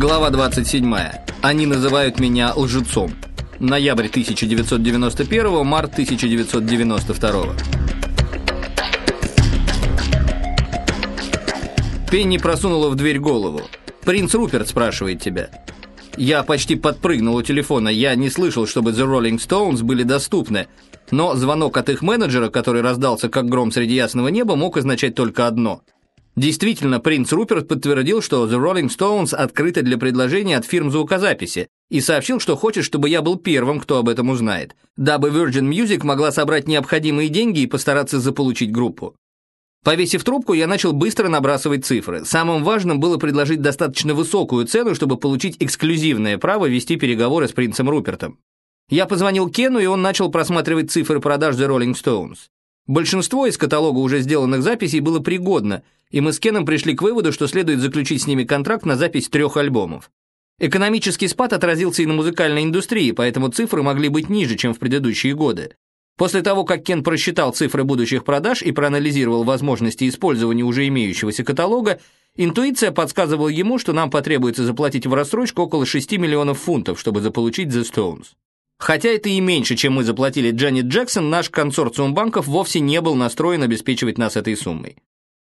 Глава 27. Они называют меня лжецом. Ноябрь 1991, март 1992. Пенни просунула в дверь голову. «Принц Руперт спрашивает тебя». Я почти подпрыгнул у телефона, я не слышал, чтобы The Rolling Stones были доступны, но звонок от их менеджера, который раздался как гром среди ясного неба, мог означать только одно – Действительно, принц Руперт подтвердил, что The Rolling Stones открыты для предложения от фирм звукозаписи и сообщил, что хочет, чтобы я был первым, кто об этом узнает, дабы Virgin Music могла собрать необходимые деньги и постараться заполучить группу. Повесив трубку, я начал быстро набрасывать цифры. Самым важным было предложить достаточно высокую цену, чтобы получить эксклюзивное право вести переговоры с принцем Рупертом. Я позвонил Кену, и он начал просматривать цифры продаж The Rolling Stones. Большинство из каталога уже сделанных записей было пригодно, и мы с Кеном пришли к выводу, что следует заключить с ними контракт на запись трех альбомов. Экономический спад отразился и на музыкальной индустрии, поэтому цифры могли быть ниже, чем в предыдущие годы. После того, как Кен просчитал цифры будущих продаж и проанализировал возможности использования уже имеющегося каталога, интуиция подсказывала ему, что нам потребуется заплатить в рассрочку около 6 миллионов фунтов, чтобы заполучить The Stones. Хотя это и меньше, чем мы заплатили Джанет Джексон, наш консорциум банков вовсе не был настроен обеспечивать нас этой суммой.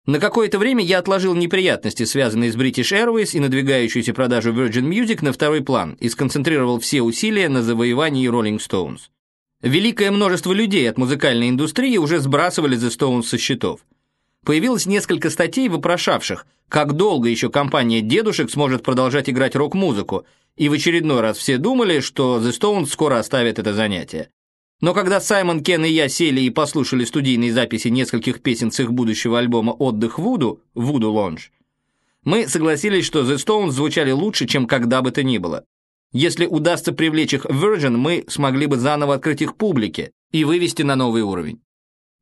На какое-то время я отложил неприятности, связанные с British Airways и надвигающуюся продажу Virgin Music на второй план и сконцентрировал все усилия на завоевании Rolling Stones. Великое множество людей от музыкальной индустрии уже сбрасывали The Stones со счетов. Появилось несколько статей, вопрошавших, как долго еще компания дедушек сможет продолжать играть рок-музыку, и в очередной раз все думали, что The Stones скоро оставят это занятие. Но когда Саймон, Кен и я сели и послушали студийные записи нескольких песен с их будущего альбома «Отдых Вуду» «Вуду Лонж», мы согласились, что The Stones звучали лучше, чем когда бы то ни было. Если удастся привлечь их в Virgin, мы смогли бы заново открыть их публике и вывести на новый уровень.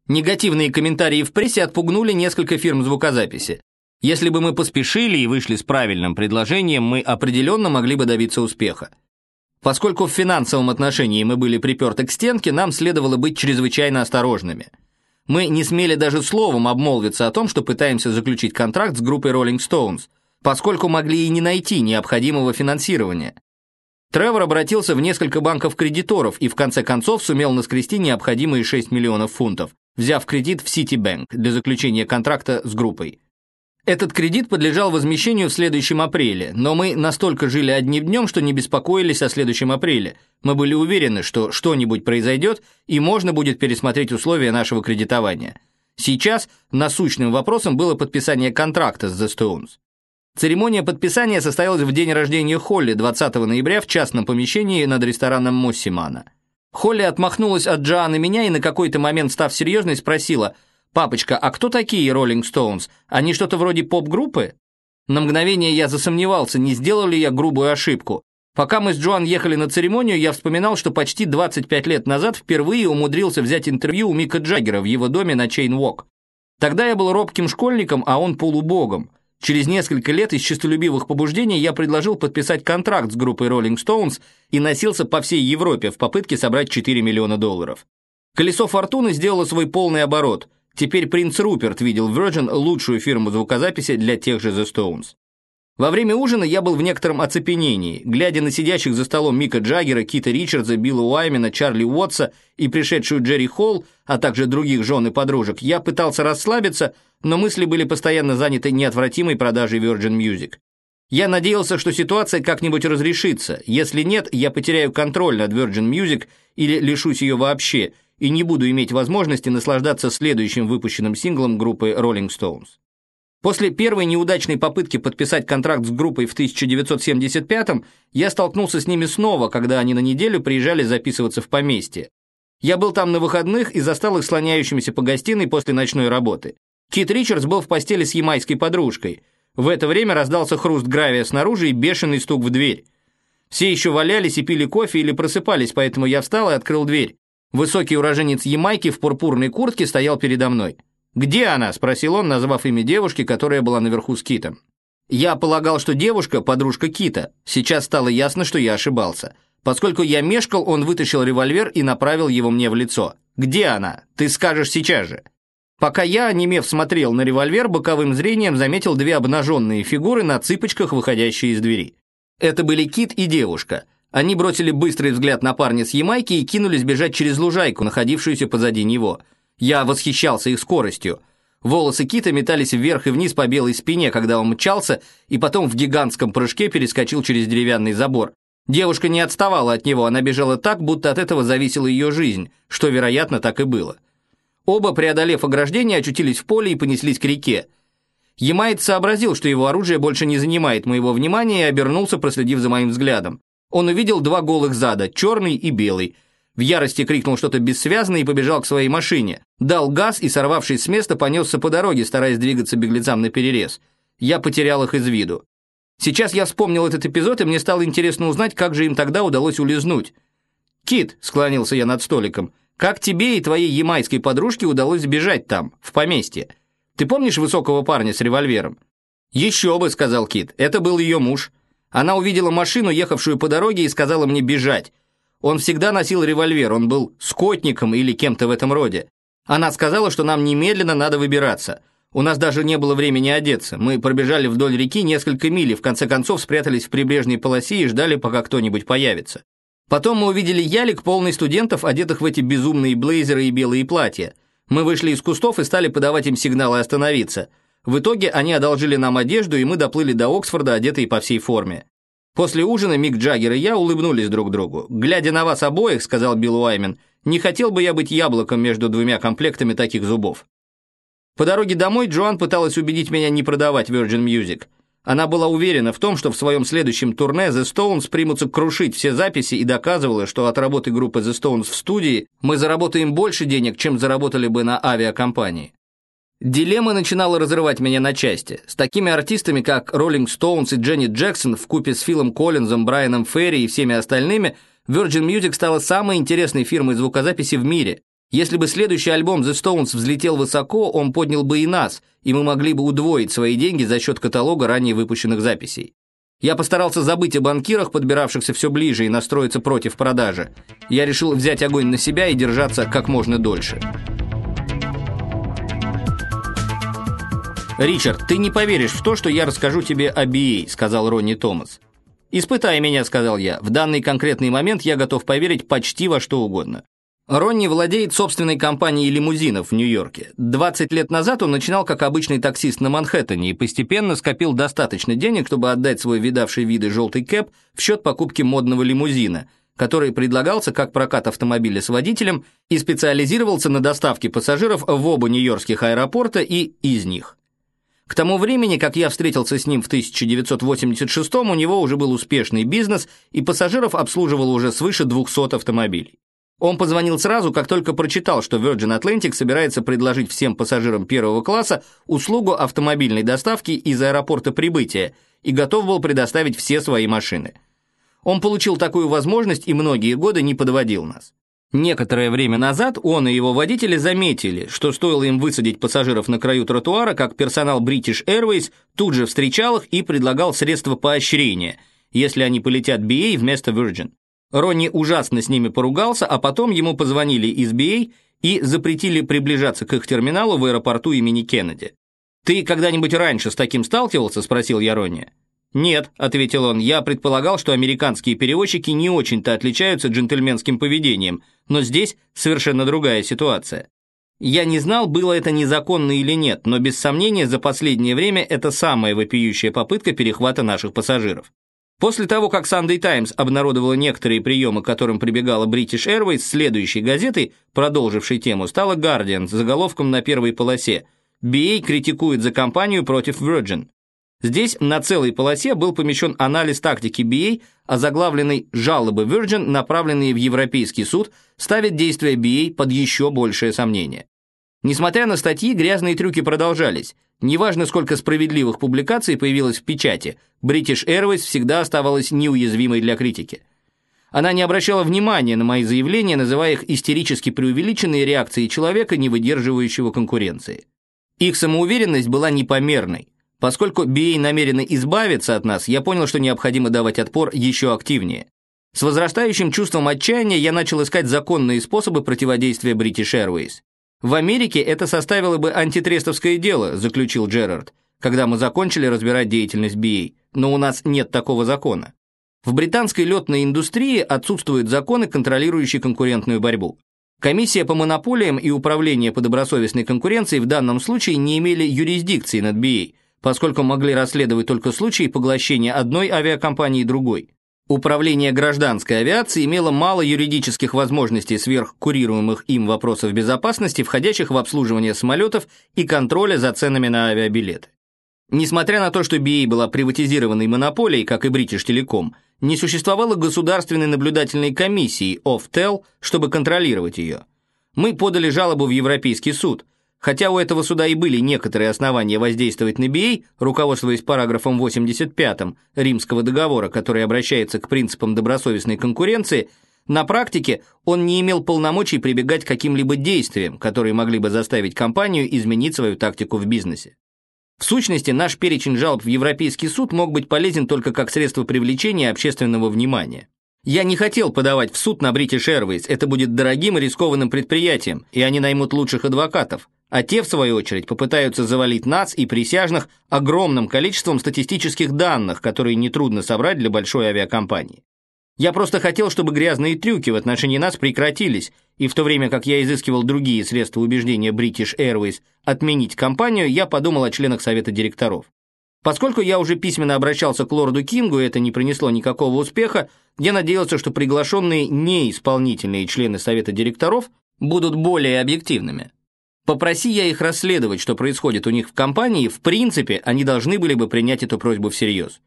Негативные комментарии в прессе отпугнули несколько фирм звукозаписи. Если бы мы поспешили и вышли с правильным предложением, мы определенно могли бы добиться успеха. Поскольку в финансовом отношении мы были приперты к стенке, нам следовало быть чрезвычайно осторожными. Мы не смели даже словом обмолвиться о том, что пытаемся заключить контракт с группой Rolling Stones, поскольку могли и не найти необходимого финансирования. Тревор обратился в несколько банков кредиторов и в конце концов сумел наскрести необходимые 6 миллионов фунтов, взяв кредит в Citibank для заключения контракта с группой. Этот кредит подлежал возмещению в следующем апреле, но мы настолько жили одним днем, что не беспокоились о следующем апреле. Мы были уверены, что что-нибудь произойдет, и можно будет пересмотреть условия нашего кредитования. Сейчас насущным вопросом было подписание контракта с The Stones. Церемония подписания состоялась в день рождения Холли 20 ноября в частном помещении над рестораном Моссимана. Холли отмахнулась от Джоан и меня и на какой-то момент, став серьезной, спросила – «Папочка, а кто такие Rolling Stones? Они что-то вроде поп-группы?» На мгновение я засомневался, не сделал ли я грубую ошибку. Пока мы с Джоан ехали на церемонию, я вспоминал, что почти 25 лет назад впервые умудрился взять интервью у Мика Джаггера в его доме на Чейн-Уок. Тогда я был робким школьником, а он полубогом. Через несколько лет из честолюбивых побуждений я предложил подписать контракт с группой Rolling Stones и носился по всей Европе в попытке собрать 4 миллиона долларов. Колесо фортуны сделало свой полный оборот. Теперь принц Руперт видел Virgin лучшую фирму звукозаписи для тех же The Stones. Во время ужина я был в некотором оцепенении, глядя на сидящих за столом Мика Джаггера, Кита Ричардса, Билла Уаймена, Чарли Уотса и пришедшую Джерри Холл, а также других жен и подружек, я пытался расслабиться, но мысли были постоянно заняты неотвратимой продажей Virgin Music. Я надеялся, что ситуация как-нибудь разрешится. Если нет, я потеряю контроль над Virgin Music или лишусь ее вообще – и не буду иметь возможности наслаждаться следующим выпущенным синглом группы Rolling Stones. После первой неудачной попытки подписать контракт с группой в 1975-м я столкнулся с ними снова, когда они на неделю приезжали записываться в поместье. Я был там на выходных и застал их слоняющимися по гостиной после ночной работы. Кит Ричардс был в постели с ямайской подружкой. В это время раздался хруст гравия снаружи и бешеный стук в дверь. Все еще валялись и пили кофе или просыпались, поэтому я встал и открыл дверь. Высокий уроженец Ямайки в пурпурной куртке стоял передо мной. «Где она?» – спросил он, назвав имя девушки, которая была наверху с Китом. Я полагал, что девушка – подружка Кита. Сейчас стало ясно, что я ошибался. Поскольку я мешкал, он вытащил револьвер и направил его мне в лицо. «Где она? Ты скажешь сейчас же». Пока я, онемев, смотрел на револьвер, боковым зрением заметил две обнаженные фигуры на цыпочках, выходящие из двери. Это были Кит и девушка. Они бросили быстрый взгляд на парня с Ямайки и кинулись бежать через лужайку, находившуюся позади него. Я восхищался их скоростью. Волосы Кита метались вверх и вниз по белой спине, когда он мчался, и потом в гигантском прыжке перескочил через деревянный забор. Девушка не отставала от него, она бежала так, будто от этого зависела ее жизнь, что, вероятно, так и было. Оба, преодолев ограждение, очутились в поле и понеслись к реке. Ямайт сообразил, что его оружие больше не занимает моего внимания, и обернулся, проследив за моим взглядом. Он увидел два голых зада, черный и белый. В ярости крикнул что-то бессвязное и побежал к своей машине. Дал газ и, сорвавшись с места, понесся по дороге, стараясь двигаться беглецам на перерез. Я потерял их из виду. Сейчас я вспомнил этот эпизод, и мне стало интересно узнать, как же им тогда удалось улизнуть. «Кит», — склонился я над столиком, — «как тебе и твоей ямайской подружке удалось сбежать там, в поместье? Ты помнишь высокого парня с револьвером?» «Еще бы», — сказал Кит, — «это был ее муж. Она увидела машину, ехавшую по дороге, и сказала мне бежать. Он всегда носил револьвер, он был скотником или кем-то в этом роде. Она сказала, что нам немедленно надо выбираться». У нас даже не было времени одеться. Мы пробежали вдоль реки несколько миль и в конце концов спрятались в прибрежной полосе и ждали, пока кто-нибудь появится. Потом мы увидели ялик, полный студентов, одетых в эти безумные блейзеры и белые платья. Мы вышли из кустов и стали подавать им сигналы остановиться. В итоге они одолжили нам одежду, и мы доплыли до Оксфорда, одетые по всей форме. После ужина Мик Джаггер и я улыбнулись друг другу. «Глядя на вас обоих», — сказал Билл Уаймен, «не хотел бы я быть яблоком между двумя комплектами таких зубов». По дороге домой Джоан пыталась убедить меня не продавать Virgin Music. Она была уверена в том, что в своем следующем турне The Stones примутся крушить все записи и доказывала, что от работы группы The Stones в студии мы заработаем больше денег, чем заработали бы на авиакомпании. Дилемма начинала разрывать меня на части. С такими артистами, как Rolling Stones и Дженни Джексон, в купе с Филом Коллинзом, Брайаном Ферри и всеми остальными, Virgin Music стала самой интересной фирмой звукозаписи в мире. Если бы следующий альбом The Stones взлетел высоко, он поднял бы и нас, и мы могли бы удвоить свои деньги за счет каталога ранее выпущенных записей. Я постарался забыть о банкирах, подбиравшихся все ближе, и настроиться против продажи. Я решил взять огонь на себя и держаться как можно дольше. «Ричард, ты не поверишь в то, что я расскажу тебе о BA», — сказал Ронни Томас. «Испытай меня», — сказал я. «В данный конкретный момент я готов поверить почти во что угодно». Ронни владеет собственной компанией лимузинов в Нью-Йорке. 20 лет назад он начинал как обычный таксист на Манхэттене и постепенно скопил достаточно денег, чтобы отдать свой видавший виды желтый кэп в счет покупки модного лимузина, который предлагался как прокат автомобиля с водителем и специализировался на доставке пассажиров в оба нью-йоркских аэропорта и из них. К тому времени, как я встретился с ним в 1986 у него уже был успешный бизнес, и пассажиров обслуживал уже свыше 200 автомобилей. Он позвонил сразу, как только прочитал, что Virgin Atlantic собирается предложить всем пассажирам первого класса услугу автомобильной доставки из аэропорта прибытия и готов был предоставить все свои машины. Он получил такую возможность и многие годы не подводил нас. Некоторое время назад он и его водители заметили, что стоило им высадить пассажиров на краю тротуара, как персонал British Airways тут же встречал их и предлагал средства поощрения, если они полетят BA вместо Virgin. Ронни ужасно с ними поругался, а потом ему позвонили из BA и запретили приближаться к их терминалу в аэропорту имени Кеннеди. «Ты когда-нибудь раньше с таким сталкивался?» – спросил я Ронни. «Нет», – ответил он, – «я предполагал, что американские перевозчики не очень-то отличаются джентльменским поведением, но здесь совершенно другая ситуация». Я не знал, было это незаконно или нет, но без сомнения за последнее время это самая вопиющая попытка перехвата наших пассажиров. После того, как Sunday Times обнародовала некоторые приемы, к которым прибегала British Airways, следующей газетой, продолжившей тему, стала Guardian с заголовком на первой полосе «BA критикует за компанию против Virgin». Здесь на целой полосе был помещен анализ тактики BA, а заглавленный «Жалобы Virgin, направленные в Европейский суд, ставят действия BA под еще большее сомнение». Несмотря на статьи, грязные трюки продолжались. Неважно, сколько справедливых публикаций появилось в печати, British Airways всегда оставалась неуязвимой для критики. Она не обращала внимания на мои заявления, называя их истерически преувеличенные реакции человека, не выдерживающего конкуренции. Их самоуверенность была непомерной. Поскольку BA намерена избавиться от нас, я понял, что необходимо давать отпор еще активнее. С возрастающим чувством отчаяния я начал искать законные способы противодействия British Airways. В Америке это составило бы антитрестовское дело, заключил Джерард, когда мы закончили разбирать деятельность BA, но у нас нет такого закона. В британской летной индустрии отсутствуют законы, контролирующие конкурентную борьбу. Комиссия по монополиям и Управление по добросовестной конкуренции в данном случае не имели юрисдикции над BA, поскольку могли расследовать только случаи поглощения одной авиакомпании другой. Управление гражданской авиации имело мало юридических возможностей сверх курируемых им вопросов безопасности, входящих в обслуживание самолетов и контроля за ценами на авиабилеты. Несмотря на то, что BA была приватизированной монополией, как и British Telecom, не существовало государственной наблюдательной комиссии OFTEL, чтобы контролировать ее. Мы подали жалобу в Европейский суд – Хотя у этого суда и были некоторые основания воздействовать на BA, руководствуясь параграфом 85 Римского договора, который обращается к принципам добросовестной конкуренции, на практике он не имел полномочий прибегать к каким-либо действиям, которые могли бы заставить компанию изменить свою тактику в бизнесе. В сущности, наш перечень жалоб в Европейский суд мог быть полезен только как средство привлечения общественного внимания. Я не хотел подавать в суд на British Airways, это будет дорогим и рискованным предприятием, и они наймут лучших адвокатов а те, в свою очередь, попытаются завалить НАЦ и присяжных огромным количеством статистических данных, которые нетрудно собрать для большой авиакомпании. Я просто хотел, чтобы грязные трюки в отношении нас прекратились, и в то время как я изыскивал другие средства убеждения British Airways отменить компанию, я подумал о членах совета директоров. Поскольку я уже письменно обращался к лорду Кингу, и это не принесло никакого успеха, я надеялся, что приглашенные неисполнительные члены совета директоров будут более объективными. Попроси я их расследовать, что происходит у них в компании, в принципе, они должны были бы принять эту просьбу всерьез.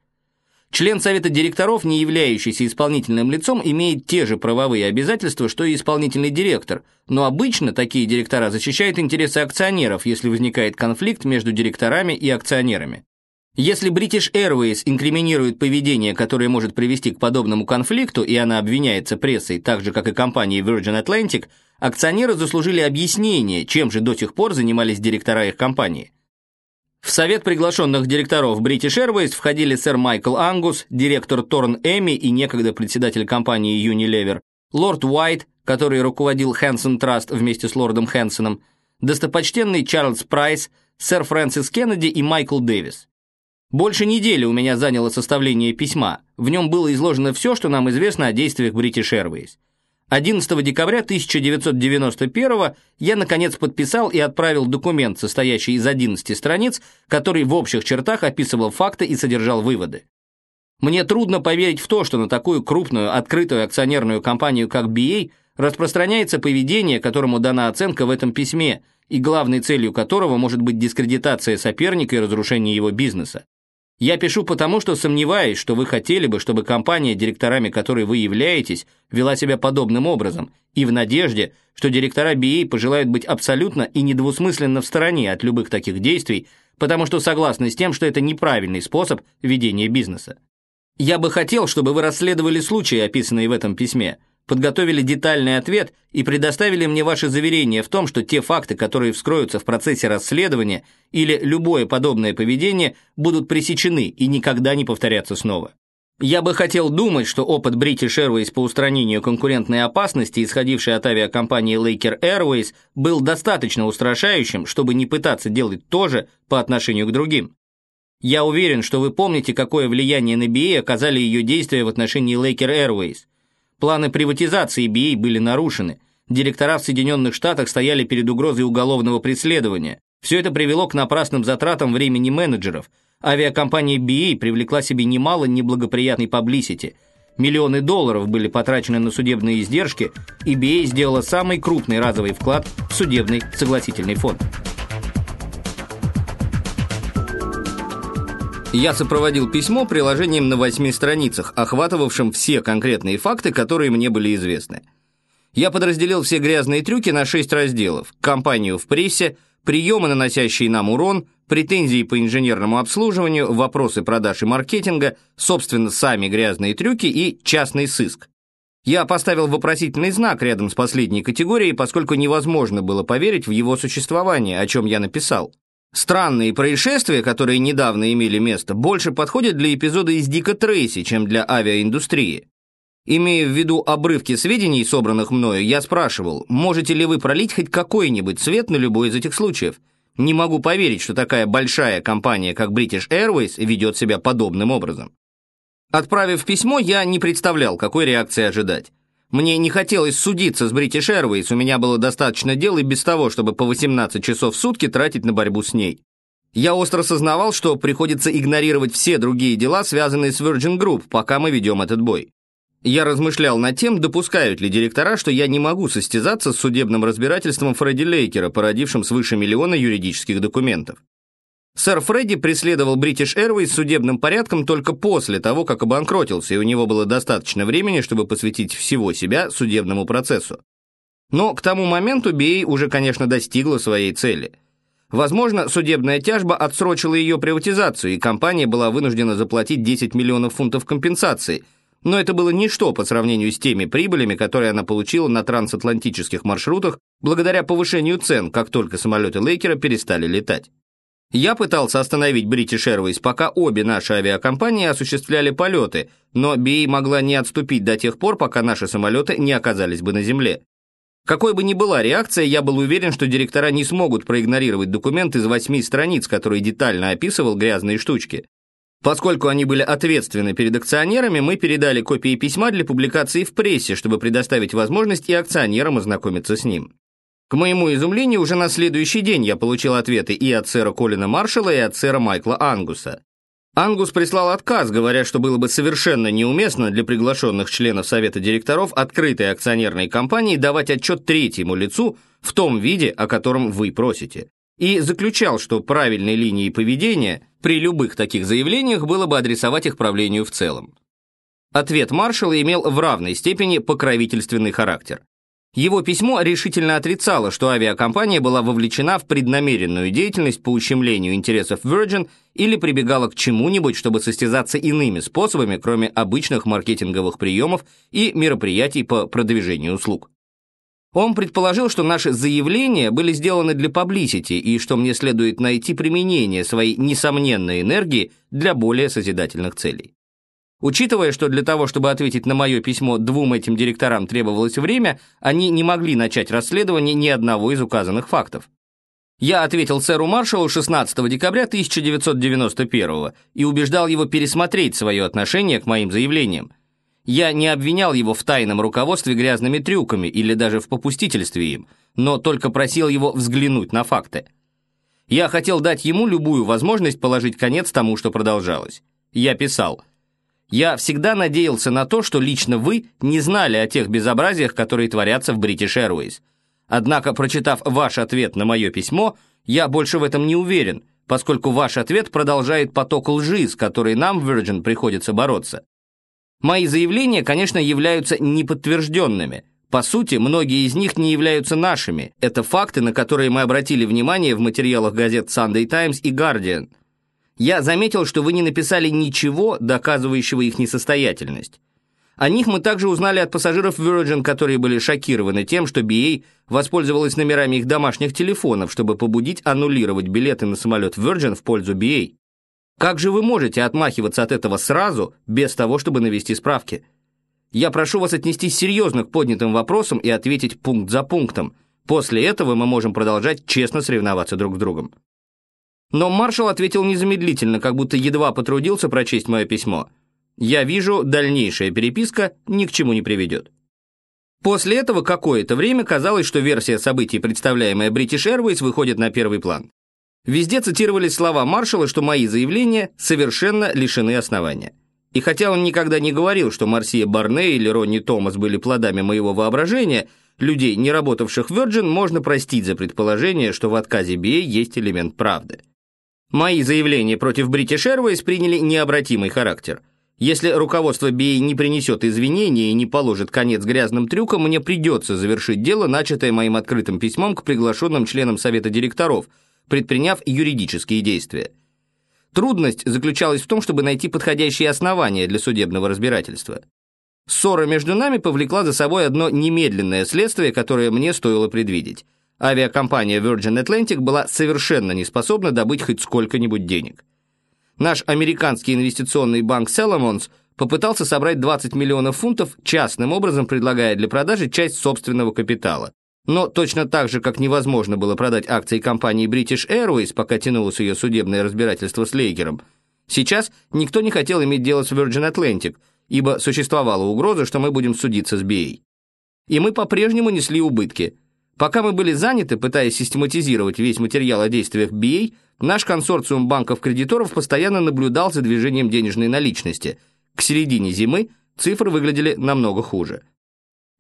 Член совета директоров, не являющийся исполнительным лицом, имеет те же правовые обязательства, что и исполнительный директор, но обычно такие директора защищают интересы акционеров, если возникает конфликт между директорами и акционерами. Если British Airways инкриминирует поведение, которое может привести к подобному конфликту, и она обвиняется прессой, так же, как и компанией Virgin Atlantic – акционеры заслужили объяснение, чем же до сих пор занимались директора их компании. В совет приглашенных директоров British Airways входили сэр Майкл Ангус, директор Торн Эми и некогда председатель компании Unilever, лорд Уайт, который руководил Хэнсон Траст вместе с лордом Хэнсоном, достопочтенный Чарльз Прайс, сэр Фрэнсис Кеннеди и Майкл Дэвис. Больше недели у меня заняло составление письма. В нем было изложено все, что нам известно о действиях British Airways. 11 декабря 1991 я, наконец, подписал и отправил документ, состоящий из 11 страниц, который в общих чертах описывал факты и содержал выводы. Мне трудно поверить в то, что на такую крупную открытую акционерную компанию, как BA, распространяется поведение, которому дана оценка в этом письме, и главной целью которого может быть дискредитация соперника и разрушение его бизнеса. Я пишу потому, что сомневаюсь, что вы хотели бы, чтобы компания, директорами которой вы являетесь, вела себя подобным образом, и в надежде, что директора BA пожелают быть абсолютно и недвусмысленно в стороне от любых таких действий, потому что согласны с тем, что это неправильный способ ведения бизнеса. Я бы хотел, чтобы вы расследовали случаи, описанные в этом письме, подготовили детальный ответ и предоставили мне ваши заверения в том, что те факты, которые вскроются в процессе расследования или любое подобное поведение, будут пресечены и никогда не повторятся снова. Я бы хотел думать, что опыт British Airways по устранению конкурентной опасности, исходившей от авиакомпании Laker Airways, был достаточно устрашающим, чтобы не пытаться делать то же по отношению к другим. Я уверен, что вы помните, какое влияние на BA оказали ее действия в отношении Laker Airways. Планы приватизации BA были нарушены. Директора в Соединенных Штатах стояли перед угрозой уголовного преследования. Все это привело к напрасным затратам времени менеджеров. Авиакомпания BA привлекла себе немало неблагоприятной паблисити. Миллионы долларов были потрачены на судебные издержки, и BA сделала самый крупный разовый вклад в судебный согласительный фонд. Я сопроводил письмо приложением на восьми страницах, охватывавшим все конкретные факты, которые мне были известны. Я подразделил все грязные трюки на шесть разделов. Компанию в прессе, приемы, наносящие нам урон, претензии по инженерному обслуживанию, вопросы продаж и маркетинга, собственно, сами грязные трюки и частный сыск. Я поставил вопросительный знак рядом с последней категорией, поскольку невозможно было поверить в его существование, о чем я написал. Странные происшествия, которые недавно имели место, больше подходят для эпизода из Дика Трейси, чем для авиаиндустрии. Имея в виду обрывки сведений, собранных мною, я спрашивал, можете ли вы пролить хоть какой-нибудь свет на любой из этих случаев? Не могу поверить, что такая большая компания, как British Airways, ведет себя подобным образом. Отправив письмо, я не представлял, какой реакции ожидать. Мне не хотелось судиться с British Airways, у меня было достаточно дел и без того, чтобы по 18 часов в сутки тратить на борьбу с ней. Я остро сознавал, что приходится игнорировать все другие дела, связанные с Virgin Group, пока мы ведем этот бой. Я размышлял над тем, допускают ли директора, что я не могу состязаться с судебным разбирательством Фредди Лейкера, породившим свыше миллиона юридических документов. Сэр Фредди преследовал British Airways судебным порядком только после того, как обанкротился, и у него было достаточно времени, чтобы посвятить всего себя судебному процессу. Но к тому моменту BA уже, конечно, достигла своей цели. Возможно, судебная тяжба отсрочила ее приватизацию, и компания была вынуждена заплатить 10 миллионов фунтов компенсации, но это было ничто по сравнению с теми прибылями, которые она получила на трансатлантических маршрутах благодаря повышению цен, как только самолеты Лейкера перестали летать. Я пытался остановить British Airways, пока обе наши авиакомпании осуществляли полеты, но BA могла не отступить до тех пор, пока наши самолеты не оказались бы на земле. Какой бы ни была реакция, я был уверен, что директора не смогут проигнорировать документ из восьми страниц, который детально описывал грязные штучки. Поскольку они были ответственны перед акционерами, мы передали копии письма для публикации в прессе, чтобы предоставить возможность и акционерам ознакомиться с ним. К моему изумлению, уже на следующий день я получил ответы и от сэра Колина Маршалла, и от сэра Майкла Ангуса. Ангус прислал отказ, говоря, что было бы совершенно неуместно для приглашенных членов Совета директоров открытой акционерной компании давать отчет третьему лицу в том виде, о котором вы просите. И заключал, что правильной линией поведения при любых таких заявлениях было бы адресовать их правлению в целом. Ответ маршала имел в равной степени покровительственный характер. Его письмо решительно отрицало, что авиакомпания была вовлечена в преднамеренную деятельность по ущемлению интересов Virgin или прибегала к чему-нибудь, чтобы состязаться иными способами, кроме обычных маркетинговых приемов и мероприятий по продвижению услуг. Он предположил, что наши заявления были сделаны для паблисити и что мне следует найти применение своей несомненной энергии для более созидательных целей. Учитывая, что для того, чтобы ответить на мое письмо двум этим директорам требовалось время, они не могли начать расследование ни одного из указанных фактов. Я ответил сэру Маршалу 16 декабря 1991 и убеждал его пересмотреть свое отношение к моим заявлениям. Я не обвинял его в тайном руководстве грязными трюками или даже в попустительстве им, но только просил его взглянуть на факты. Я хотел дать ему любую возможность положить конец тому, что продолжалось. Я писал – я всегда надеялся на то, что лично вы не знали о тех безобразиях, которые творятся в British Airways. Однако, прочитав ваш ответ на мое письмо, я больше в этом не уверен, поскольку ваш ответ продолжает поток лжи, с которой нам Virgin приходится бороться. Мои заявления, конечно, являются неподтвержденными. По сути, многие из них не являются нашими. Это факты, на которые мы обратили внимание в материалах газет Sunday Times и Guardian – я заметил, что вы не написали ничего, доказывающего их несостоятельность. О них мы также узнали от пассажиров Virgin, которые были шокированы тем, что BA воспользовалась номерами их домашних телефонов, чтобы побудить аннулировать билеты на самолет Virgin в пользу BA. Как же вы можете отмахиваться от этого сразу, без того, чтобы навести справки? Я прошу вас отнестись серьезно к поднятым вопросам и ответить пункт за пунктом. После этого мы можем продолжать честно соревноваться друг с другом. Но маршал ответил незамедлительно, как будто едва потрудился прочесть мое письмо. «Я вижу, дальнейшая переписка ни к чему не приведет». После этого какое-то время казалось, что версия событий, представляемая British Airways, выходит на первый план. Везде цитировались слова маршала, что мои заявления совершенно лишены основания. И хотя он никогда не говорил, что Марсия Барне или Ронни Томас были плодами моего воображения, людей, не работавших в Virgin, можно простить за предположение, что в отказе BA есть элемент правды. Мои заявления против British Airways приняли необратимый характер. Если руководство BA не принесет извинения и не положит конец грязным трюкам, мне придется завершить дело, начатое моим открытым письмом к приглашенным членам Совета директоров, предприняв юридические действия. Трудность заключалась в том, чтобы найти подходящие основания для судебного разбирательства. Ссора между нами повлекла за собой одно немедленное следствие, которое мне стоило предвидеть – авиакомпания Virgin Atlantic была совершенно не способна добыть хоть сколько-нибудь денег. Наш американский инвестиционный банк Salomons попытался собрать 20 миллионов фунтов, частным образом предлагая для продажи часть собственного капитала. Но точно так же, как невозможно было продать акции компании British Airways, пока тянулось ее судебное разбирательство с Лейгером, Сейчас никто не хотел иметь дело с Virgin Atlantic, ибо существовала угроза, что мы будем судиться с BA. И мы по-прежнему несли убытки. Пока мы были заняты, пытаясь систематизировать весь материал о действиях BA, наш консорциум банков-кредиторов постоянно наблюдал за движением денежной наличности. К середине зимы цифры выглядели намного хуже.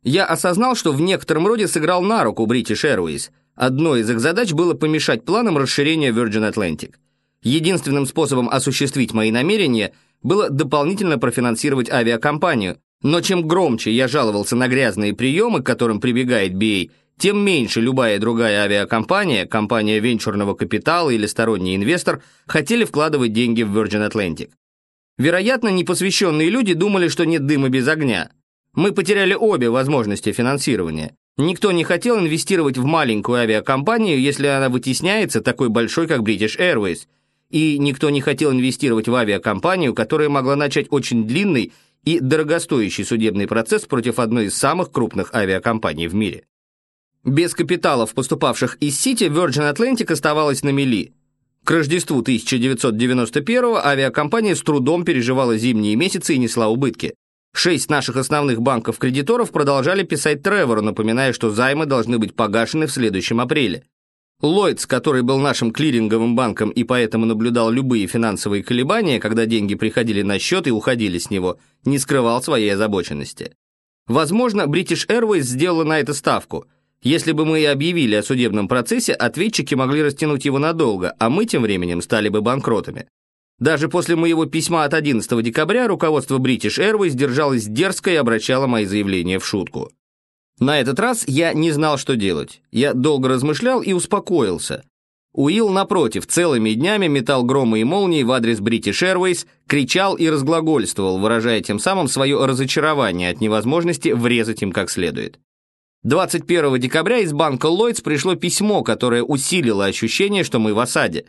Я осознал, что в некотором роде сыграл на руку British Airways. Одной из их задач было помешать планам расширения Virgin Atlantic. Единственным способом осуществить мои намерения было дополнительно профинансировать авиакомпанию, но чем громче я жаловался на грязные приемы, к которым прибегает BA, тем меньше любая другая авиакомпания, компания венчурного капитала или сторонний инвестор хотели вкладывать деньги в Virgin Atlantic. Вероятно, непосвященные люди думали, что нет дыма без огня. Мы потеряли обе возможности финансирования. Никто не хотел инвестировать в маленькую авиакомпанию, если она вытесняется такой большой, как British Airways – и никто не хотел инвестировать в авиакомпанию, которая могла начать очень длинный и дорогостоящий судебный процесс против одной из самых крупных авиакомпаний в мире. Без капиталов, поступавших из Сити, Virgin Atlantic оставалась на мели. К Рождеству 1991 авиакомпания с трудом переживала зимние месяцы и несла убытки. Шесть наших основных банков-кредиторов продолжали писать Тревору, напоминая, что займы должны быть погашены в следующем апреле. Ллойдс, который был нашим клиринговым банком и поэтому наблюдал любые финансовые колебания, когда деньги приходили на счет и уходили с него, не скрывал своей озабоченности. Возможно, British Airways сделала на это ставку. Если бы мы и объявили о судебном процессе, ответчики могли растянуть его надолго, а мы тем временем стали бы банкротами. Даже после моего письма от 11 декабря руководство British Airways держалось дерзко и обращало мои заявления в шутку. На этот раз я не знал, что делать. Я долго размышлял и успокоился. Уилл, напротив, целыми днями метал громы и молнии в адрес British Airways, кричал и разглагольствовал, выражая тем самым свое разочарование от невозможности врезать им как следует. 21 декабря из банка Lloyds пришло письмо, которое усилило ощущение, что мы в осаде.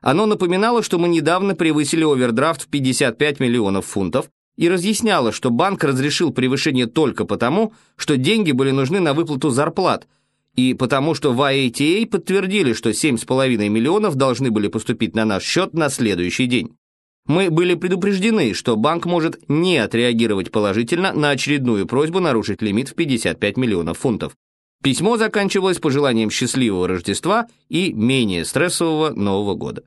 Оно напоминало, что мы недавно превысили овердрафт в 55 миллионов фунтов, и разъясняла, что банк разрешил превышение только потому, что деньги были нужны на выплату зарплат, и потому что в IATA подтвердили, что 7,5 миллионов должны были поступить на наш счет на следующий день. Мы были предупреждены, что банк может не отреагировать положительно на очередную просьбу нарушить лимит в 55 миллионов фунтов. Письмо заканчивалось пожеланием счастливого Рождества и менее стрессового Нового года.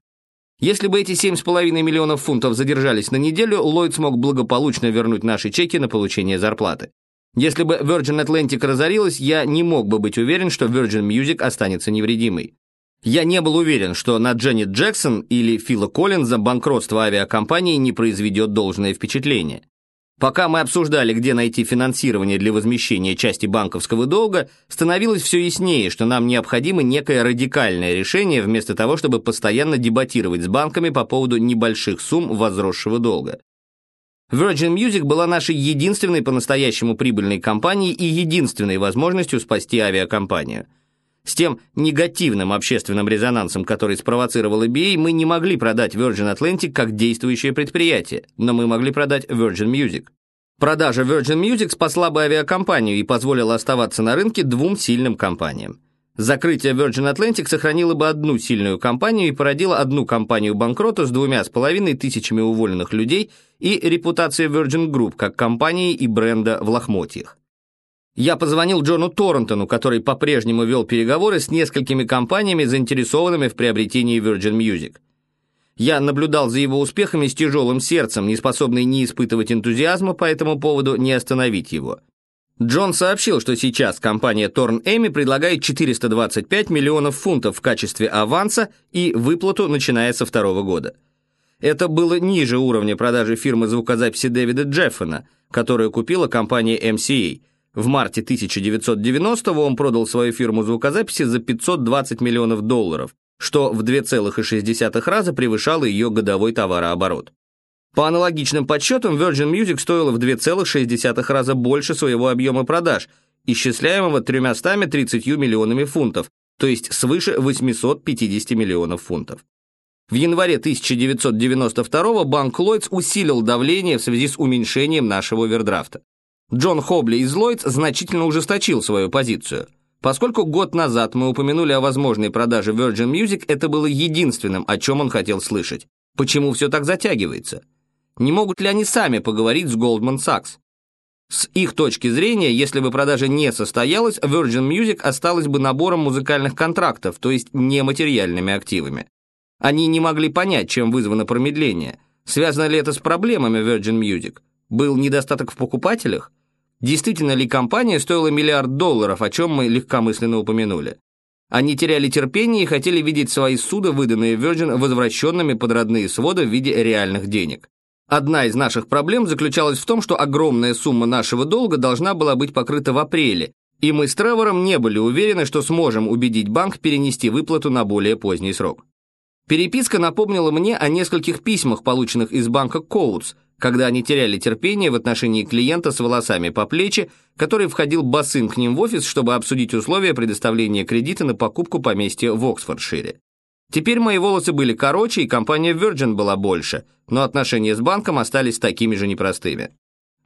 Если бы эти 7,5 миллионов фунтов задержались на неделю, Ллойд смог благополучно вернуть наши чеки на получение зарплаты. Если бы Virgin Atlantic разорилась, я не мог бы быть уверен, что Virgin Music останется невредимой. Я не был уверен, что на Дженнет Джексон или Фила Коллинза банкротство авиакомпании не произведет должное впечатление. Пока мы обсуждали, где найти финансирование для возмещения части банковского долга, становилось все яснее, что нам необходимо некое радикальное решение, вместо того, чтобы постоянно дебатировать с банками по поводу небольших сумм возросшего долга. Virgin Music была нашей единственной по-настоящему прибыльной компанией и единственной возможностью спасти авиакомпанию. С тем негативным общественным резонансом, который спровоцировал EBA, мы не могли продать Virgin Atlantic как действующее предприятие, но мы могли продать Virgin Music. Продажа Virgin Music спасла бы авиакомпанию и позволила оставаться на рынке двум сильным компаниям. Закрытие Virgin Atlantic сохранило бы одну сильную компанию и породило одну компанию банкрота с двумя с половиной тысячами уволенных людей и репутацией Virgin Group как компании и бренда в лохмотьях. Я позвонил Джону Торрентону, который по-прежнему вел переговоры с несколькими компаниями, заинтересованными в приобретении Virgin Music. Я наблюдал за его успехами с тяжелым сердцем, не способный не испытывать энтузиазма по этому поводу, не остановить его. Джон сообщил, что сейчас компания Торн Эми предлагает 425 миллионов фунтов в качестве аванса и выплату, начиная со второго года. Это было ниже уровня продажи фирмы звукозаписи Дэвида Джеффена, которую купила компания MCA. В марте 1990 он продал свою фирму звукозаписи за 520 миллионов долларов, что в 2,6 раза превышало ее годовой товарооборот. По аналогичным подсчетам, Virgin Music стоила в 2,6 раза больше своего объема продаж, исчисляемого 330 миллионами фунтов, то есть свыше 850 миллионов фунтов. В январе 1992 банк Lloyds усилил давление в связи с уменьшением нашего овердрафта. Джон Хобли из Lloyds значительно ужесточил свою позицию – Поскольку год назад мы упомянули о возможной продаже Virgin Music, это было единственным, о чем он хотел слышать. Почему все так затягивается? Не могут ли они сами поговорить с Goldman Sachs? С их точки зрения, если бы продажа не состоялась, Virgin Music осталась бы набором музыкальных контрактов, то есть нематериальными активами. Они не могли понять, чем вызвано промедление. Связано ли это с проблемами Virgin Music? Был недостаток в покупателях? Действительно ли компания стоила миллиард долларов, о чем мы легкомысленно упомянули? Они теряли терпение и хотели видеть свои суда, выданные Virgin, возвращенными под родные своды в виде реальных денег. Одна из наших проблем заключалась в том, что огромная сумма нашего долга должна была быть покрыта в апреле, и мы с Тревором не были уверены, что сможем убедить банк перенести выплату на более поздний срок. Переписка напомнила мне о нескольких письмах, полученных из банка Коутс, когда они теряли терпение в отношении клиента с волосами по плечи, который входил босым к ним в офис, чтобы обсудить условия предоставления кредита на покупку поместья в Оксфордшире. Теперь мои волосы были короче, и компания Virgin была больше, но отношения с банком остались такими же непростыми.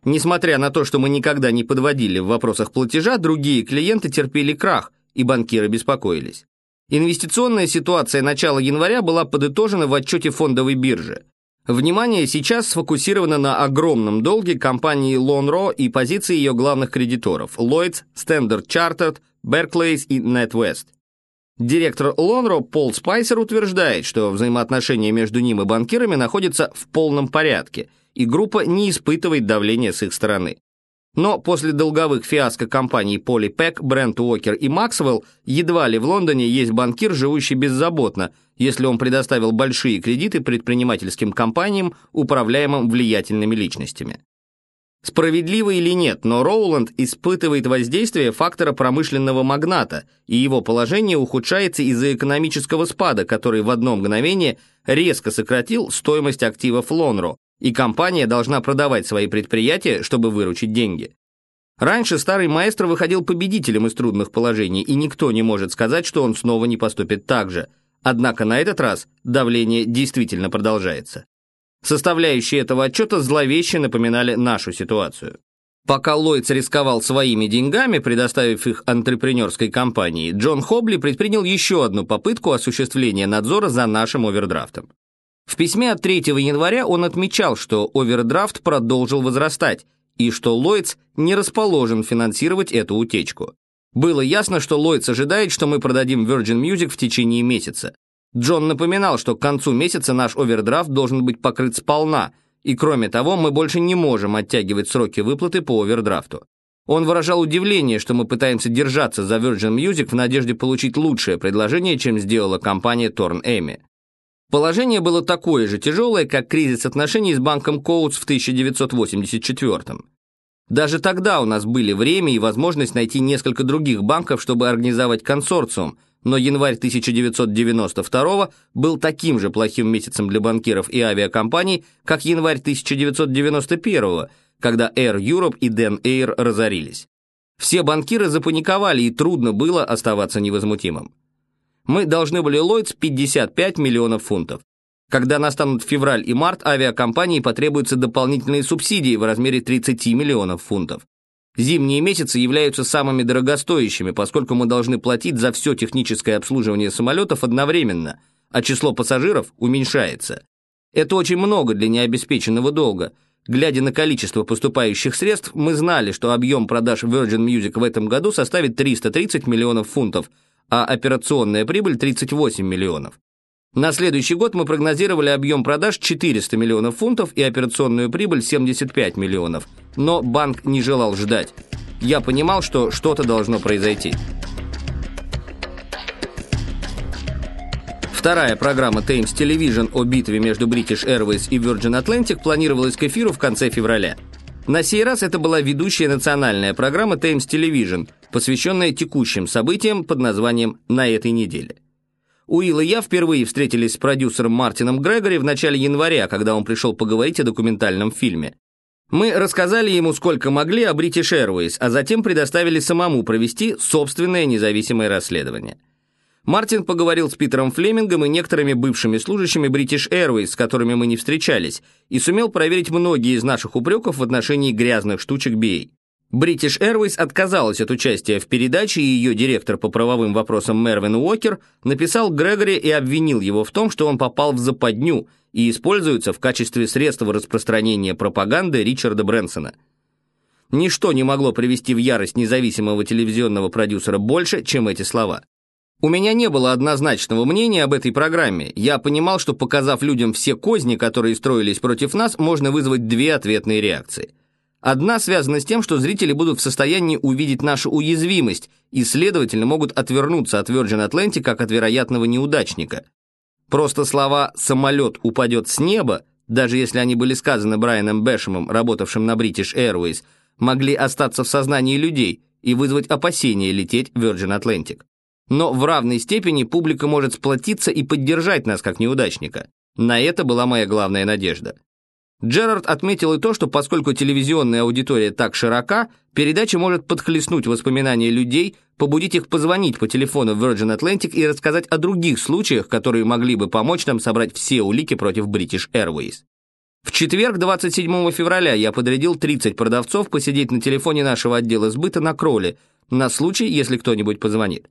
Несмотря на то, что мы никогда не подводили в вопросах платежа, другие клиенты терпели крах, и банкиры беспокоились. Инвестиционная ситуация начала января была подытожена в отчете фондовой биржи. Внимание сейчас сфокусировано на огромном долге компании Lonro и позиции ее главных кредиторов – Lloyds, Standard Chartered, Barclays и NetWest. Директор Лонро Пол Спайсер утверждает, что взаимоотношения между ним и банкирами находятся в полном порядке, и группа не испытывает давления с их стороны. Но после долговых фиаско компаний Пек, Брент Уокер и Максвелл едва ли в Лондоне есть банкир, живущий беззаботно, если он предоставил большие кредиты предпринимательским компаниям, управляемым влиятельными личностями. Справедливо или нет, но Роуланд испытывает воздействие фактора промышленного магната, и его положение ухудшается из-за экономического спада, который в одно мгновение резко сократил стоимость активов Лонро, и компания должна продавать свои предприятия, чтобы выручить деньги. Раньше старый маэстро выходил победителем из трудных положений, и никто не может сказать, что он снова не поступит так же. Однако на этот раз давление действительно продолжается. Составляющие этого отчета зловеще напоминали нашу ситуацию. Пока Ллойдс рисковал своими деньгами, предоставив их антрепренерской компании, Джон Хобли предпринял еще одну попытку осуществления надзора за нашим овердрафтом. В письме от 3 января он отмечал, что овердрафт продолжил возрастать и что Ллойдс не расположен финансировать эту утечку. Было ясно, что Ллойдс ожидает, что мы продадим Virgin Music в течение месяца. Джон напоминал, что к концу месяца наш овердрафт должен быть покрыт сполна, и кроме того, мы больше не можем оттягивать сроки выплаты по овердрафту. Он выражал удивление, что мы пытаемся держаться за Virgin Music в надежде получить лучшее предложение, чем сделала компания Торн Эми. Положение было такое же тяжелое, как кризис отношений с банком Коутс в 1984 -м. Даже тогда у нас были время и возможность найти несколько других банков, чтобы организовать консорциум – но январь 1992 был таким же плохим месяцем для банкиров и авиакомпаний, как январь 1991, когда Air Europe и Den Air разорились. Все банкиры запаниковали, и трудно было оставаться невозмутимым. Мы должны были Lloyds 55 миллионов фунтов. Когда настанут февраль и март, авиакомпании потребуются дополнительные субсидии в размере 30 миллионов фунтов. Зимние месяцы являются самыми дорогостоящими, поскольку мы должны платить за все техническое обслуживание самолетов одновременно, а число пассажиров уменьшается. Это очень много для необеспеченного долга. Глядя на количество поступающих средств, мы знали, что объем продаж Virgin Music в этом году составит 330 миллионов фунтов, а операционная прибыль 38 миллионов. На следующий год мы прогнозировали объем продаж 400 миллионов фунтов и операционную прибыль 75 миллионов. Но банк не желал ждать. Я понимал, что что-то должно произойти. Вторая программа Thames Television о битве между British Airways и Virgin Atlantic планировалась к эфиру в конце февраля. На сей раз это была ведущая национальная программа Thames Television, посвященная текущим событиям под названием «На этой неделе». Уилл и я впервые встретились с продюсером Мартином Грегори в начале января, когда он пришел поговорить о документальном фильме. Мы рассказали ему сколько могли о British Airways, а затем предоставили самому провести собственное независимое расследование. Мартин поговорил с Питером Флемингом и некоторыми бывшими служащими British Airways, с которыми мы не встречались, и сумел проверить многие из наших упреков в отношении грязных штучек BA. British Airways отказалась от участия в передаче, и ее директор по правовым вопросам Мервин Уокер написал Грегори и обвинил его в том, что он попал в западню и используется в качестве средства распространения пропаганды Ричарда Брэнсона. Ничто не могло привести в ярость независимого телевизионного продюсера больше, чем эти слова. У меня не было однозначного мнения об этой программе. Я понимал, что показав людям все козни, которые строились против нас, можно вызвать две ответные реакции – Одна связана с тем, что зрители будут в состоянии увидеть нашу уязвимость и, следовательно, могут отвернуться от Virgin Atlantic как от вероятного неудачника. Просто слова «самолет упадет с неба», даже если они были сказаны Брайаном Бэшемом, работавшим на British Airways, могли остаться в сознании людей и вызвать опасения лететь Virgin Atlantic. Но в равной степени публика может сплотиться и поддержать нас как неудачника. На это была моя главная надежда. Джерард отметил и то, что поскольку телевизионная аудитория так широка, передача может подхлестнуть воспоминания людей, побудить их позвонить по телефону Virgin Atlantic и рассказать о других случаях, которые могли бы помочь нам собрать все улики против British Airways. В четверг, 27 февраля, я подрядил 30 продавцов посидеть на телефоне нашего отдела сбыта на кроле, на случай, если кто-нибудь позвонит.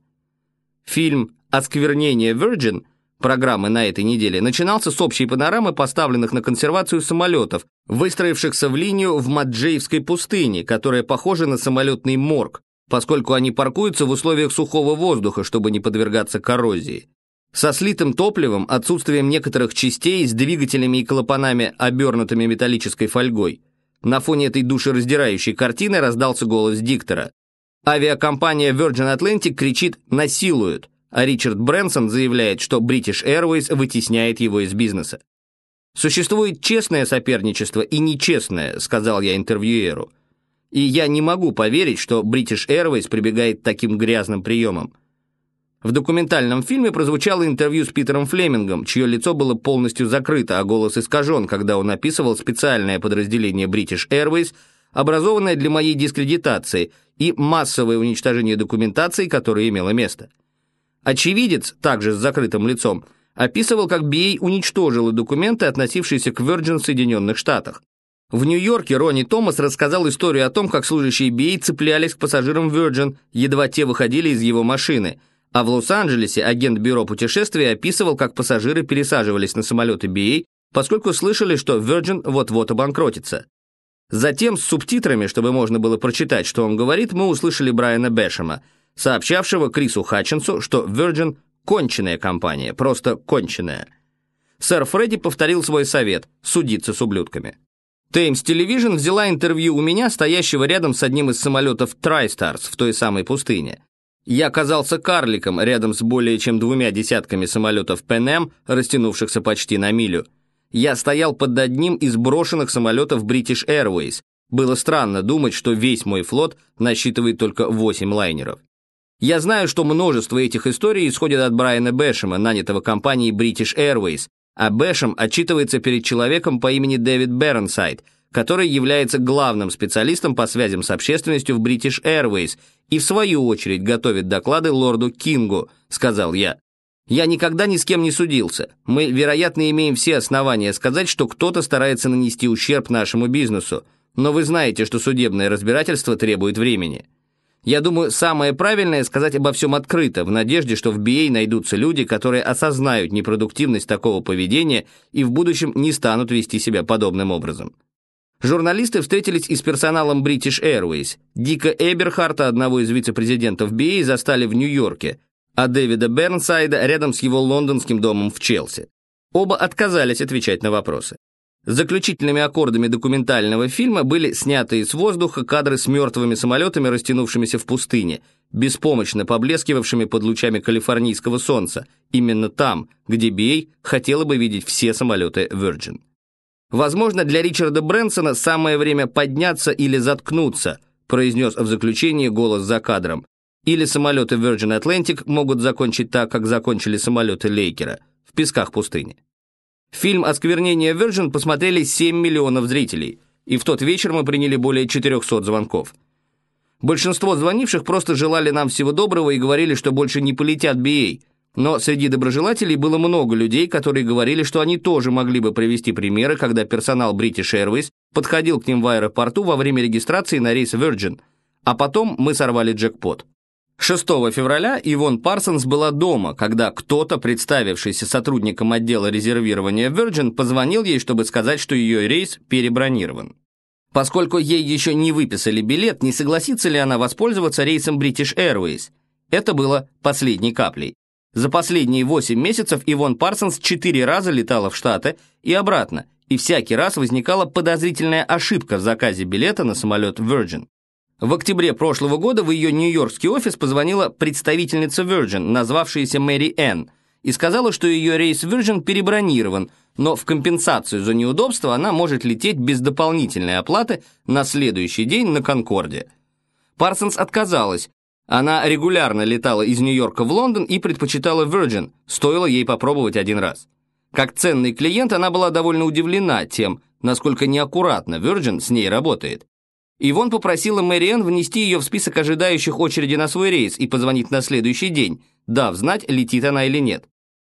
Фильм «Осквернение Virgin» программы на этой неделе начинался с общей панорамы поставленных на консервацию самолетов, выстроившихся в линию в Маджеевской пустыне, которая похожа на самолетный морг, поскольку они паркуются в условиях сухого воздуха, чтобы не подвергаться коррозии. Со слитым топливом, отсутствием некоторых частей, с двигателями и клапанами, обернутыми металлической фольгой. На фоне этой душераздирающей картины раздался голос диктора. Авиакомпания Virgin Atlantic кричит «насилуют» а Ричард Брэнсон заявляет, что British Airways вытесняет его из бизнеса. «Существует честное соперничество и нечестное», — сказал я интервьюеру. «И я не могу поверить, что British Airways прибегает к таким грязным приемам». В документальном фильме прозвучало интервью с Питером Флемингом, чье лицо было полностью закрыто, а голос искажен, когда он описывал специальное подразделение British Airways, образованное для моей дискредитации, и массовое уничтожение документации, которое имело место. Очевидец, также с закрытым лицом, описывал, как BA уничтожила документы, относившиеся к Virgin Соединенных Штатах. В Нью-Йорке Ронни Томас рассказал историю о том, как служащие BA цеплялись к пассажирам Virgin, едва те выходили из его машины, а в Лос-Анджелесе агент бюро путешествий описывал, как пассажиры пересаживались на самолеты BA, поскольку слышали, что Virgin вот-вот обанкротится. Затем с субтитрами, чтобы можно было прочитать, что он говорит, мы услышали Брайана Бэшема – сообщавшего Крису Хатчинсу, что Virgin – конченая компания, просто конченая. Сэр Фредди повторил свой совет – судиться с ублюдками. Теймс Television взяла интервью у меня, стоящего рядом с одним из самолетов TriStars в той самой пустыне. Я оказался карликом рядом с более чем двумя десятками самолетов Pan Am, растянувшихся почти на милю. Я стоял под одним из брошенных самолетов British Airways. Было странно думать, что весь мой флот насчитывает только 8 лайнеров. Я знаю, что множество этих историй исходят от Брайана Бэшема, нанятого компанией British Airways, а Бэшем отчитывается перед человеком по имени Дэвид Бернсайд, который является главным специалистом по связям с общественностью в British Airways и в свою очередь готовит доклады лорду Кингу, сказал я. Я никогда ни с кем не судился. Мы, вероятно, имеем все основания сказать, что кто-то старается нанести ущерб нашему бизнесу, но вы знаете, что судебное разбирательство требует времени. Я думаю, самое правильное сказать обо всем открыто, в надежде, что в BA найдутся люди, которые осознают непродуктивность такого поведения и в будущем не станут вести себя подобным образом. Журналисты встретились и с персоналом British Airways. Дика Эберхарта, одного из вице-президентов BA, застали в Нью-Йорке, а Дэвида Бернсайда рядом с его лондонским домом в Челси. Оба отказались отвечать на вопросы. Заключительными аккордами документального фильма были снятые с воздуха кадры с мертвыми самолетами, растянувшимися в пустыне, беспомощно поблескивавшими под лучами калифорнийского солнца, именно там, где Бей хотела бы видеть все самолеты Virgin. Возможно, для Ричарда Брэнсона самое время подняться или заткнуться, произнес в заключении голос за кадром. Или самолеты Virgin Atlantic могут закончить так, как закончили самолеты Лейкера, в песках пустыни. Фильм «Осквернение Virgin» посмотрели 7 миллионов зрителей, и в тот вечер мы приняли более 400 звонков. Большинство звонивших просто желали нам всего доброго и говорили, что больше не полетят BA, но среди доброжелателей было много людей, которые говорили, что они тоже могли бы привести примеры, когда персонал British Airways подходил к ним в аэропорту во время регистрации на рейс Virgin – А потом мы сорвали джекпот. 6 февраля Ивон Парсонс была дома, когда кто-то, представившийся сотрудником отдела резервирования Virgin, позвонил ей, чтобы сказать, что ее рейс перебронирован. Поскольку ей еще не выписали билет, не согласится ли она воспользоваться рейсом British Airways? Это было последней каплей. За последние 8 месяцев Ивон Парсонс 4 раза летала в Штаты и обратно, и всякий раз возникала подозрительная ошибка в заказе билета на самолет Virgin. В октябре прошлого года в ее нью-йоркский офис позвонила представительница Virgin, назвавшаяся Мэри Энн, и сказала, что ее рейс Virgin перебронирован, но в компенсацию за неудобство она может лететь без дополнительной оплаты на следующий день на Конкорде. Парсонс отказалась. Она регулярно летала из Нью-Йорка в Лондон и предпочитала Virgin, стоило ей попробовать один раз. Как ценный клиент она была довольно удивлена тем, насколько неаккуратно Virgin с ней работает. Ивон попросила Мэриэн внести ее в список ожидающих очереди на свой рейс и позвонить на следующий день, дав знать, летит она или нет.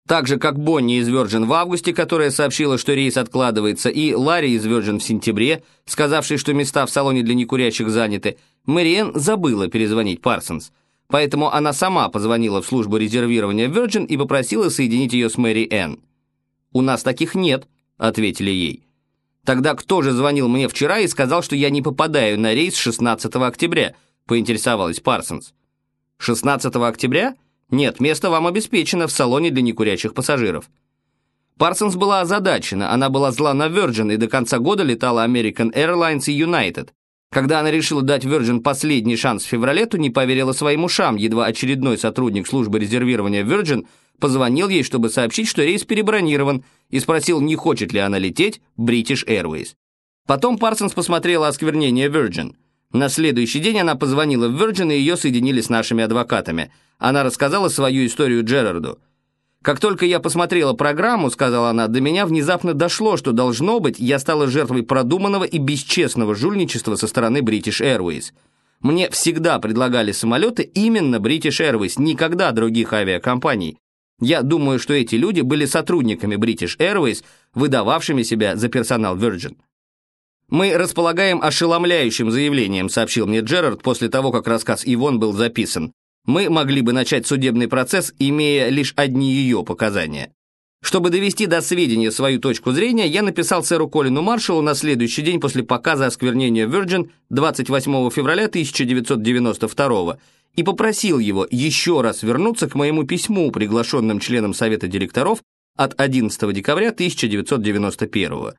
Так же, как Бонни из Virgin в августе, которая сообщила, что рейс откладывается, и Ларри из Virgin в сентябре, сказавший, что места в салоне для некурящих заняты, Мэриэн забыла перезвонить Парсонс. Поэтому она сама позвонила в службу резервирования Virgin и попросила соединить ее с Мэри Энн. «У нас таких нет», — ответили ей. Тогда кто же звонил мне вчера и сказал, что я не попадаю на рейс 16 октября?» — поинтересовалась Парсонс. «16 октября? Нет, место вам обеспечено в салоне для некурящих пассажиров». Парсонс была озадачена, она была зла на Virgin и до конца года летала American Airlines и United. Когда она решила дать Virgin последний шанс в феврале, то не поверила своим ушам, едва очередной сотрудник службы резервирования Virgin позвонил ей, чтобы сообщить, что рейс перебронирован, и спросил, не хочет ли она лететь British Airways. Потом Парсонс посмотрела осквернение Virgin. На следующий день она позвонила в Virgin, и ее соединили с нашими адвокатами. Она рассказала свою историю Джерарду. «Как только я посмотрела программу, — сказала она, — до меня внезапно дошло, что, должно быть, я стала жертвой продуманного и бесчестного жульничества со стороны British Airways. Мне всегда предлагали самолеты именно British Airways, никогда других авиакомпаний. Я думаю, что эти люди были сотрудниками British Airways, выдававшими себя за персонал Virgin. «Мы располагаем ошеломляющим заявлением», сообщил мне Джерард после того, как рассказ Ивон был записан. «Мы могли бы начать судебный процесс, имея лишь одни ее показания». Чтобы довести до сведения свою точку зрения, я написал сэру Колину Маршалу на следующий день после показа осквернения Virgin 28 февраля 1992 и попросил его еще раз вернуться к моему письму, приглашенным членам Совета директоров от 11 декабря 1991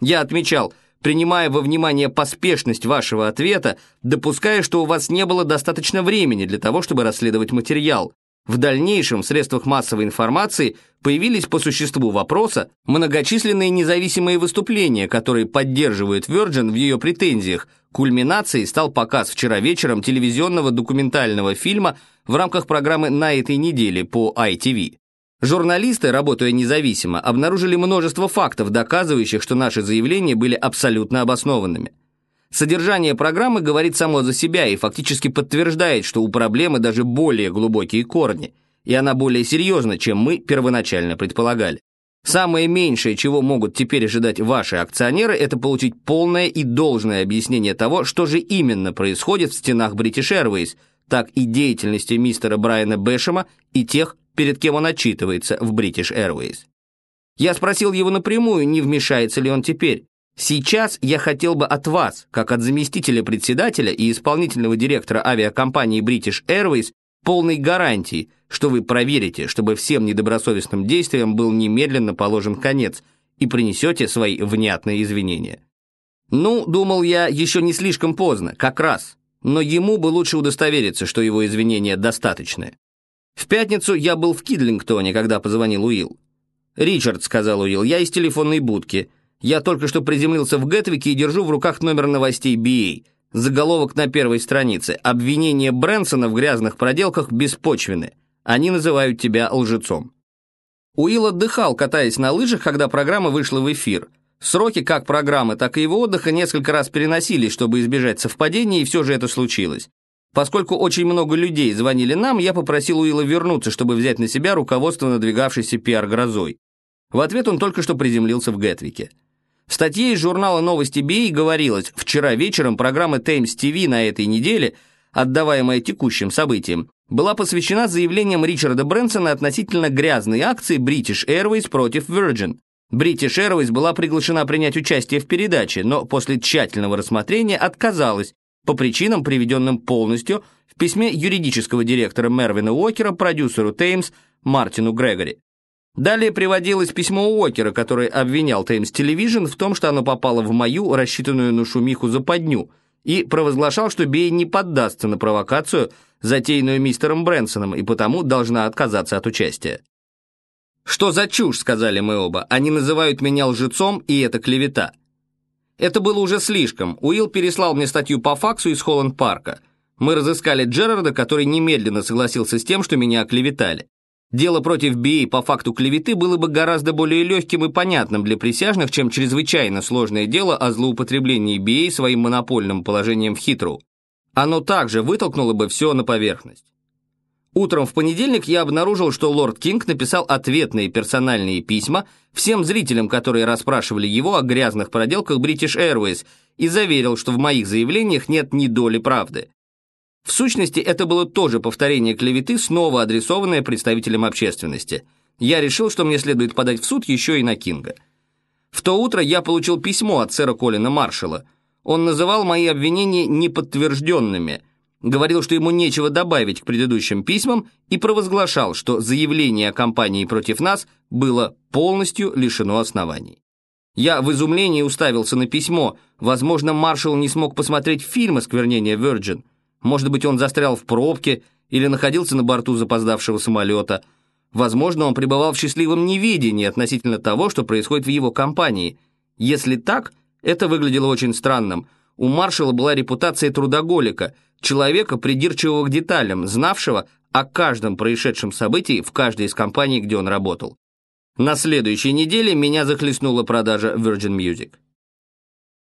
Я отмечал, принимая во внимание поспешность вашего ответа, допуская, что у вас не было достаточно времени для того, чтобы расследовать материал, в дальнейшем в средствах массовой информации появились по существу вопроса многочисленные независимые выступления, которые поддерживают Virgin в ее претензиях. Кульминацией стал показ вчера вечером телевизионного документального фильма в рамках программы «На этой неделе» по ITV. Журналисты, работая независимо, обнаружили множество фактов, доказывающих, что наши заявления были абсолютно обоснованными. Содержание программы говорит само за себя и фактически подтверждает, что у проблемы даже более глубокие корни, и она более серьезна, чем мы первоначально предполагали. Самое меньшее, чего могут теперь ожидать ваши акционеры, это получить полное и должное объяснение того, что же именно происходит в стенах British Airways, так и деятельности мистера Брайана Бэшема и тех, перед кем он отчитывается в British Airways. Я спросил его напрямую, не вмешается ли он теперь. Сейчас я хотел бы от вас, как от заместителя председателя и исполнительного директора авиакомпании British Airways, полной гарантии, что вы проверите, чтобы всем недобросовестным действиям был немедленно положен конец и принесете свои внятные извинения. Ну, думал я, еще не слишком поздно, как раз, но ему бы лучше удостовериться, что его извинения достаточны. В пятницу я был в Кидлингтоне, когда позвонил Уилл. «Ричард», — сказал Уилл, — «я из телефонной будки». Я только что приземлился в Гетвике и держу в руках номер новостей BA. Заголовок на первой странице. Обвинение Брэнсона в грязных проделках беспочвены. Они называют тебя лжецом. Уилл отдыхал, катаясь на лыжах, когда программа вышла в эфир. Сроки как программы, так и его отдыха несколько раз переносились, чтобы избежать совпадения, и все же это случилось. Поскольку очень много людей звонили нам, я попросил Уилла вернуться, чтобы взять на себя руководство надвигавшейся пиар-грозой. В ответ он только что приземлился в Гетвике. В статье из журнала «Новости BA» говорилось, вчера вечером программа Times TV на этой неделе, отдаваемая текущим событиям, была посвящена заявлениям Ричарда Брэнсона относительно грязной акции British Airways против Virgin. British Airways была приглашена принять участие в передаче, но после тщательного рассмотрения отказалась по причинам, приведенным полностью в письме юридического директора Мервина Уокера продюсеру Теймс Мартину Грегори. Далее приводилось письмо Уокера, который обвинял Теймс Телевижн в том, что оно попало в мою, рассчитанную на шумиху западню, и провозглашал, что Бей не поддастся на провокацию, затеянную мистером Брэнсоном, и потому должна отказаться от участия. «Что за чушь?» — сказали мы оба. «Они называют меня лжецом, и это клевета». Это было уже слишком. Уилл переслал мне статью по факсу из Холланд-парка. Мы разыскали Джерарда, который немедленно согласился с тем, что меня оклеветали. Дело против Би по факту клеветы было бы гораздо более легким и понятным для присяжных, чем чрезвычайно сложное дело о злоупотреблении Би своим монопольным положением в Хитру. Оно также вытолкнуло бы все на поверхность. Утром в понедельник я обнаружил, что лорд Кинг написал ответные персональные письма всем зрителям, которые расспрашивали его о грязных проделках British Airways, и заверил, что в моих заявлениях нет ни доли правды. В сущности, это было тоже повторение клеветы, снова адресованное представителям общественности. Я решил, что мне следует подать в суд еще и на Кинга. В то утро я получил письмо от сэра Колина Маршалла. Он называл мои обвинения неподтвержденными – говорил, что ему нечего добавить к предыдущим письмам и провозглашал, что заявление о кампании против нас было полностью лишено оснований. Я в изумлении уставился на письмо. Возможно, маршал не смог посмотреть фильм «Осквернение Virgin». Может быть, он застрял в пробке или находился на борту запоздавшего самолета. Возможно, он пребывал в счастливом неведении относительно того, что происходит в его компании. Если так, это выглядело очень странным. У маршала была репутация трудоголика – человека, придирчивого к деталям, знавшего о каждом происшедшем событии в каждой из компаний, где он работал. На следующей неделе меня захлестнула продажа Virgin Music.